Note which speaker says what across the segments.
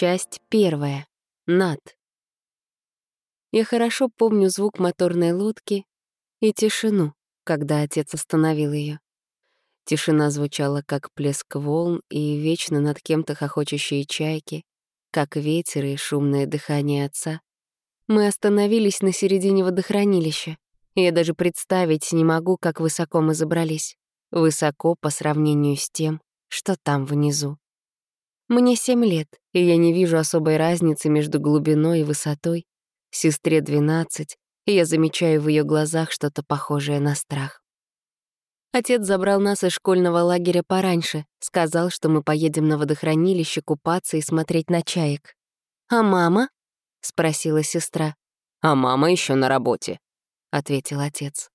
Speaker 1: Часть первая. Над. Я хорошо помню звук моторной лодки и тишину, когда отец остановил ее. Тишина звучала, как плеск волн и вечно над кем-то хохочущие чайки, как ветер и шумное дыхание отца. Мы остановились на середине водохранилища. Я даже представить не могу, как высоко мы забрались. Высоко по сравнению с тем, что там внизу. Мне семь лет, и я не вижу особой разницы между глубиной и высотой. Сестре 12, и я замечаю в ее глазах что-то похожее на страх. Отец забрал нас из школьного лагеря пораньше, сказал, что мы поедем на водохранилище купаться и смотреть на чаек. «А мама?» — спросила сестра.
Speaker 2: «А мама еще на работе», — ответил отец.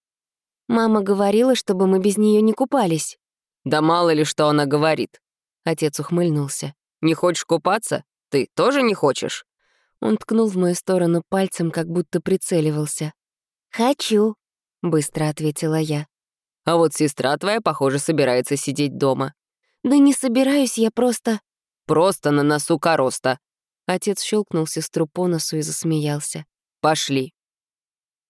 Speaker 1: «Мама говорила, чтобы мы без нее не купались».
Speaker 2: «Да мало ли, что она говорит». Отец ухмыльнулся. «Не хочешь купаться? Ты тоже не хочешь?»
Speaker 1: Он ткнул в мою сторону пальцем, как будто прицеливался. «Хочу», — быстро ответила я.
Speaker 2: А вот сестра твоя, похоже, собирается сидеть дома».
Speaker 1: «Да не собираюсь, я просто...»
Speaker 2: «Просто на носу короста».
Speaker 1: Отец щелкнул сестру по носу и засмеялся.
Speaker 2: «Пошли».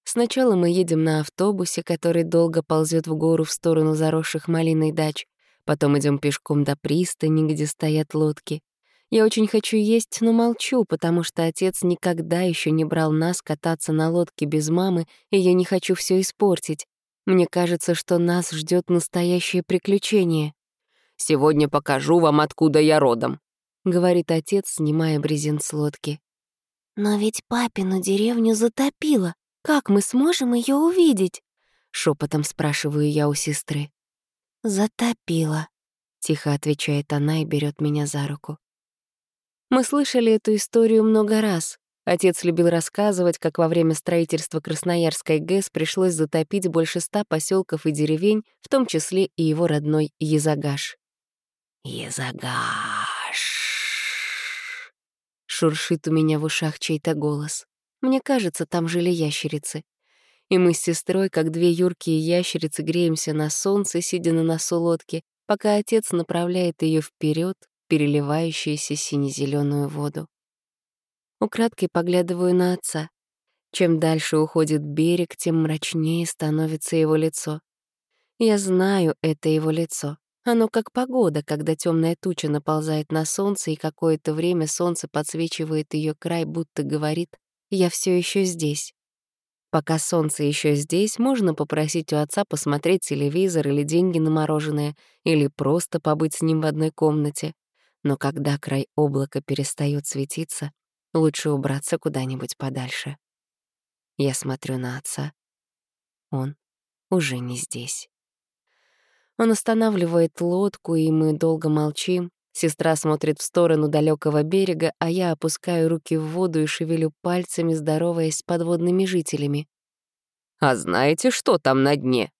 Speaker 1: Сначала мы едем на автобусе, который долго ползет в гору в сторону заросших малиной дач. Потом идем пешком до пристани, где стоят лодки. Я очень хочу есть, но молчу, потому что отец никогда еще не брал нас кататься на лодке без мамы, и я не хочу все испортить. Мне кажется, что нас ждет настоящее приключение.
Speaker 2: «Сегодня покажу вам, откуда я родом», —
Speaker 1: говорит отец, снимая брезент с лодки. «Но ведь папину деревню затопило. Как мы сможем ее увидеть?» — шепотом спрашиваю я у сестры. «Затопило», — тихо отвечает она и берет меня за руку. Мы слышали эту историю много раз, Отец любил рассказывать, как во время строительства Красноярской ГЭС пришлось затопить больше ста поселков и деревень, в том числе и его родной Езагаш. «Езагаш!» Шуршит у меня в ушах чей-то голос. Мне кажется, там жили ящерицы. И мы с сестрой, как две юркие ящерицы, греемся на солнце, сидя на носу лодки, пока отец направляет ее вперед, переливающуюся сине зеленую воду. Украдкой поглядываю на отца. Чем дальше уходит берег, тем мрачнее становится его лицо. Я знаю, это его лицо. Оно как погода, когда темная туча наползает на солнце, и какое-то время солнце подсвечивает ее край, будто говорит «Я все еще здесь». Пока солнце еще здесь, можно попросить у отца посмотреть телевизор или деньги на мороженое, или просто побыть с ним в одной комнате. Но когда край облака перестает светиться, Лучше убраться куда-нибудь подальше. Я смотрю на отца. Он уже не здесь. Он останавливает лодку, и мы долго молчим. Сестра смотрит в сторону далекого берега, а я опускаю руки в воду и шевелю пальцами, здороваясь с подводными жителями.
Speaker 2: «А знаете, что там на дне?»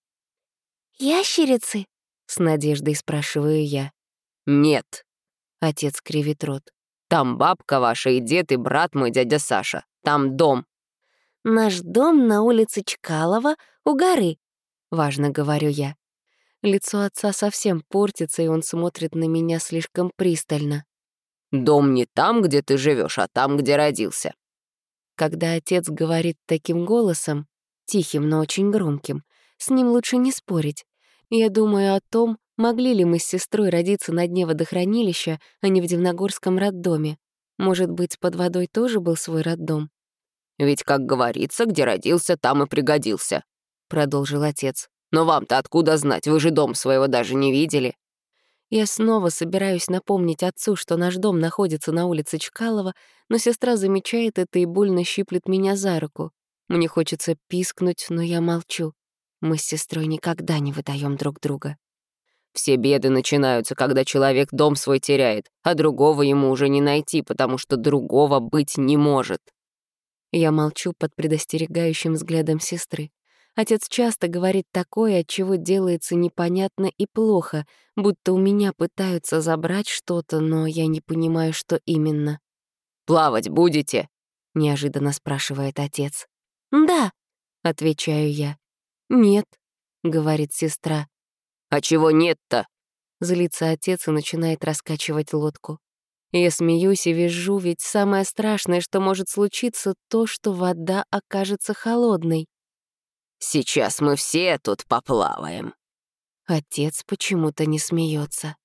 Speaker 1: «Ящерицы?» — с надеждой спрашиваю я.
Speaker 2: «Нет», —
Speaker 1: отец кривит рот.
Speaker 2: Там бабка ваша и дед, и брат мой, дядя Саша. Там дом».
Speaker 1: «Наш дом на улице Чкалова у горы», — важно говорю я. Лицо отца совсем портится, и он смотрит на меня слишком пристально.
Speaker 2: «Дом не там, где ты живешь, а там, где родился».
Speaker 1: Когда отец говорит таким голосом, тихим, но очень громким, с ним лучше не спорить. Я думаю о том, Могли ли мы с сестрой родиться на дне водохранилища, а не в Дивногорском роддоме? Может быть, под водой тоже был свой роддом?
Speaker 2: «Ведь, как говорится, где родился, там и пригодился», — продолжил отец. «Но вам-то откуда знать? Вы же дом своего даже не видели».
Speaker 1: Я снова собираюсь напомнить отцу, что наш дом находится на улице Чкалова, но сестра замечает это и больно щиплет меня за руку. Мне хочется пискнуть, но я молчу. Мы с сестрой никогда не выдаем друг друга.
Speaker 2: Все беды начинаются, когда человек дом свой теряет, а другого ему уже не найти, потому что другого быть не может.
Speaker 1: Я молчу под предостерегающим взглядом сестры. Отец часто говорит такое, от чего делается непонятно и плохо, будто у меня пытаются забрать что-то, но я не понимаю, что именно.
Speaker 2: «Плавать будете?»
Speaker 1: — неожиданно спрашивает отец. «Да», — отвечаю я. «Нет», — говорит сестра.
Speaker 2: «А чего нет-то?»
Speaker 1: Злится отец и начинает раскачивать лодку. Я смеюсь и вижу, ведь самое страшное, что может случиться, то, что вода окажется холодной.
Speaker 2: «Сейчас мы все тут поплаваем».
Speaker 1: Отец почему-то не смеется.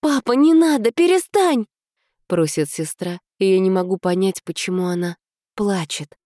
Speaker 1: «Папа, не надо, перестань!» — просит сестра, и я не могу понять, почему она плачет.